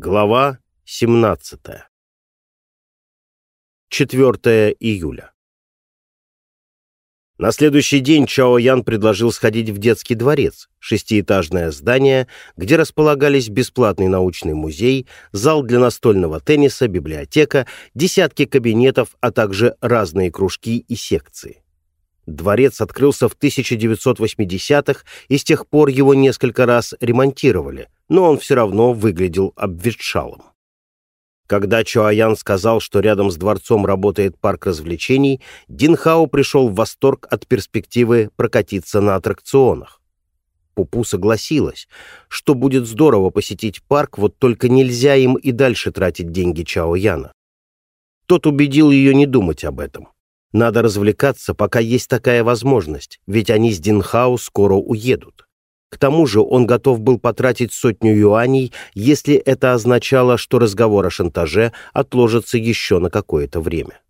Глава 17. 4 июля. На следующий день Чао Ян предложил сходить в детский дворец, шестиэтажное здание, где располагались бесплатный научный музей, зал для настольного тенниса, библиотека, десятки кабинетов, а также разные кружки и секции. Дворец открылся в 1980-х, и с тех пор его несколько раз ремонтировали – но он все равно выглядел обветшалым. Когда Чоаян сказал, что рядом с дворцом работает парк развлечений, Динхао пришел в восторг от перспективы прокатиться на аттракционах. Пупу согласилась, что будет здорово посетить парк, вот только нельзя им и дальше тратить деньги Чао Яна. Тот убедил ее не думать об этом. Надо развлекаться, пока есть такая возможность, ведь они с Динхао скоро уедут. К тому же он готов был потратить сотню юаней, если это означало, что разговор о шантаже отложится еще на какое-то время.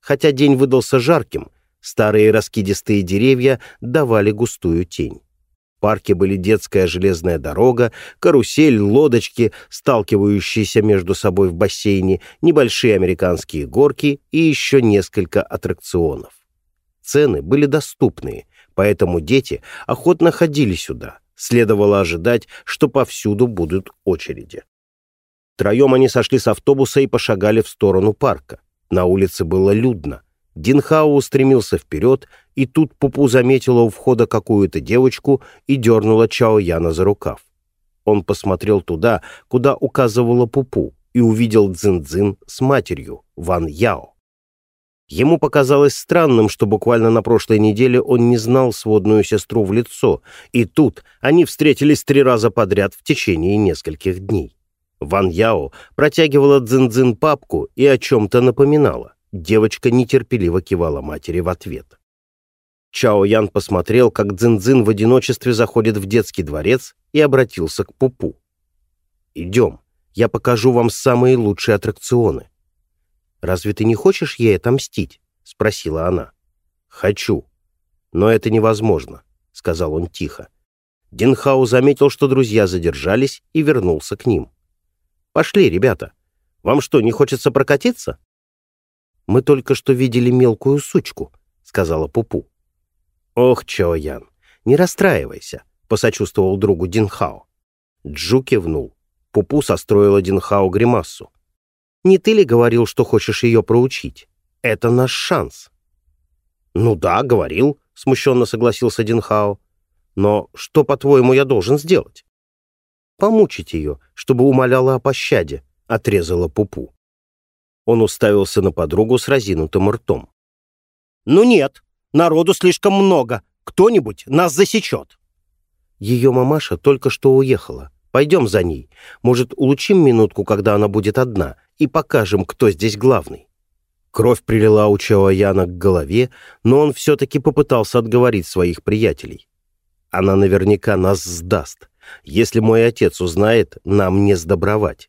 Хотя день выдался жарким, старые раскидистые деревья давали густую тень. Парке были детская железная дорога, карусель, лодочки, сталкивающиеся между собой в бассейне, небольшие американские горки и еще несколько аттракционов. Цены были доступные, поэтому дети охотно ходили сюда. Следовало ожидать, что повсюду будут очереди. Втроем они сошли с автобуса и пошагали в сторону парка. На улице было людно. Динхау устремился вперед, и тут Пупу заметила у входа какую-то девочку и дернула Чао Яна за рукав. Он посмотрел туда, куда указывала Пупу, и увидел Цзин-Цзин с матерью, Ван Яо. Ему показалось странным, что буквально на прошлой неделе он не знал сводную сестру в лицо, и тут они встретились три раза подряд в течение нескольких дней. Ван Яо протягивала Цзин-Цзин папку и о чем-то напоминала. Девочка нетерпеливо кивала матери в ответ. Чао Ян посмотрел, как Цзин-Цзин в одиночестве заходит в детский дворец и обратился к Пупу. «Идем, я покажу вам самые лучшие аттракционы. «Разве ты не хочешь ей отомстить?» — спросила она. «Хочу. Но это невозможно», — сказал он тихо. Динхау заметил, что друзья задержались, и вернулся к ним. «Пошли, ребята. Вам что, не хочется прокатиться?» «Мы только что видели мелкую сучку», — сказала Пупу. «Ох, Чоян, не расстраивайся», — посочувствовал другу Динхао. Джу кивнул. Пупу состроила Динхао гримассу. Не ты ли говорил, что хочешь ее проучить? Это наш шанс». «Ну да, говорил», — смущенно согласился Динхао. «Но что, по-твоему, я должен сделать?» «Помучить ее, чтобы умоляла о пощаде», — отрезала Пупу. Он уставился на подругу с разинутым ртом. «Ну нет, народу слишком много. Кто-нибудь нас засечет». Ее мамаша только что уехала. Пойдем за ней. Может, улучшим минутку, когда она будет одна, и покажем, кто здесь главный». Кровь прилила у Чаояна к голове, но он все-таки попытался отговорить своих приятелей. «Она наверняка нас сдаст. Если мой отец узнает, нам не сдобровать».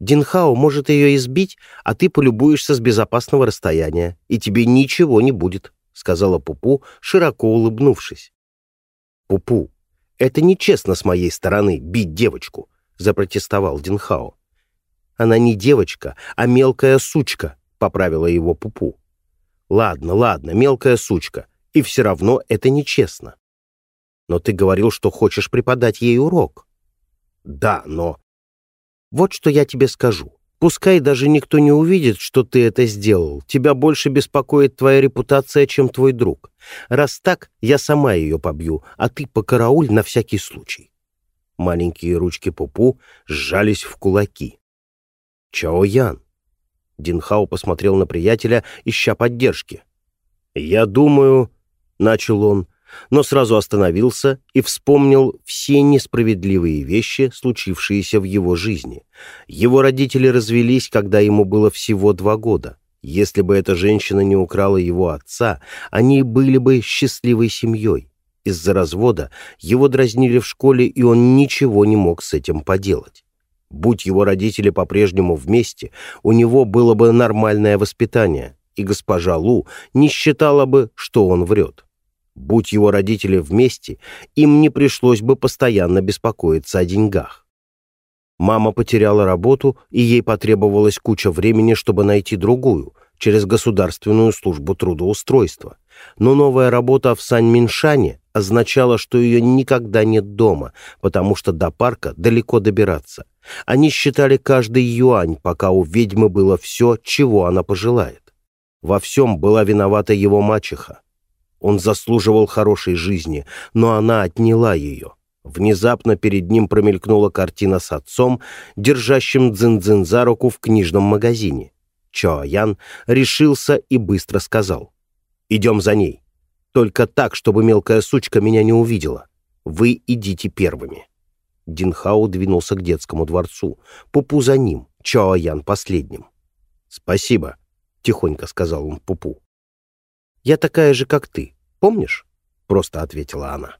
«Динхао может ее избить, а ты полюбуешься с безопасного расстояния, и тебе ничего не будет», — сказала Пупу, широко улыбнувшись. «Пупу, это нечестно с моей стороны бить девочку», — запротестовал Динхао. «Она не девочка, а мелкая сучка», — поправила его Пупу. «Ладно, ладно, мелкая сучка, и все равно это нечестно». «Но ты говорил, что хочешь преподать ей урок». «Да, но...» «Вот что я тебе скажу. Пускай даже никто не увидит, что ты это сделал. Тебя больше беспокоит твоя репутация, чем твой друг. Раз так, я сама ее побью, а ты покарауль на всякий случай». Маленькие ручки Пупу сжались в кулаки. «Чао Ян!» Динхао посмотрел на приятеля, ища поддержки. «Я думаю...» — начал он — но сразу остановился и вспомнил все несправедливые вещи, случившиеся в его жизни. Его родители развелись, когда ему было всего два года. Если бы эта женщина не украла его отца, они были бы счастливой семьей. Из-за развода его дразнили в школе, и он ничего не мог с этим поделать. Будь его родители по-прежнему вместе, у него было бы нормальное воспитание, и госпожа Лу не считала бы, что он врет. Будь его родители вместе, им не пришлось бы постоянно беспокоиться о деньгах. Мама потеряла работу, и ей потребовалась куча времени, чтобы найти другую, через Государственную службу трудоустройства. Но новая работа в Саньминшане означала, что ее никогда нет дома, потому что до парка далеко добираться. Они считали каждый юань, пока у ведьмы было все, чего она пожелает. Во всем была виновата его мачеха. Он заслуживал хорошей жизни, но она отняла ее. Внезапно перед ним промелькнула картина с отцом, держащим дзин-дзин за руку в книжном магазине. Чоаян решился и быстро сказал. «Идем за ней. Только так, чтобы мелкая сучка меня не увидела. Вы идите первыми». Динхао двинулся к детскому дворцу. Пупу за ним, Чоаян последним. «Спасибо», — тихонько сказал он Пупу. «Я такая же, как ты, помнишь?» — просто ответила она.